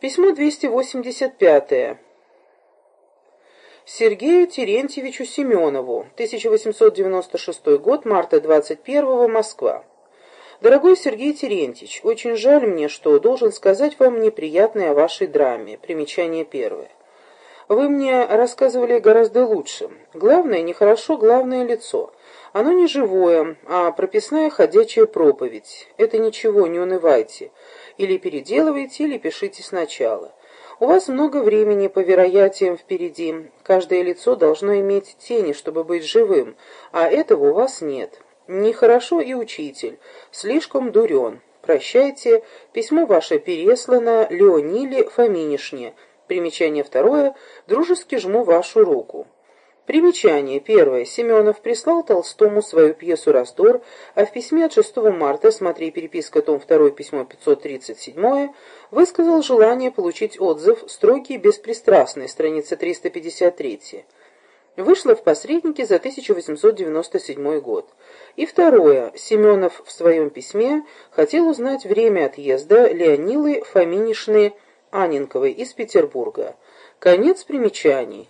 Письмо 285. Сергею Терентьевичу Семенову, 1896 год, марта 21 Москва. Дорогой Сергей Терентьевич, очень жаль мне, что должен сказать вам неприятное о вашей драме. Примечание первое. Вы мне рассказывали гораздо лучше. Главное, нехорошо, главное лицо. Оно не живое, а прописная ходячая проповедь. Это ничего, не унывайте. Или переделывайте, или пишите сначала. У вас много времени по вероятиям впереди. Каждое лицо должно иметь тени, чтобы быть живым, а этого у вас нет. Нехорошо и учитель. Слишком дурен. Прощайте. Письмо ваше переслано Леониле Фоминишне. Примечание второе. Дружески жму вашу руку. Примечание. Первое. Семенов прислал Толстому свою пьесу «Раздор», а в письме от 6 марта, смотри переписка, том 2, письмо 537, высказал желание получить отзыв строгий беспристрастный, страница 353. Вышло в посреднике за 1897 год. И второе. Семенов в своем письме хотел узнать время отъезда Леонилы Фоминишны Анинковой из Петербурга. Конец примечаний.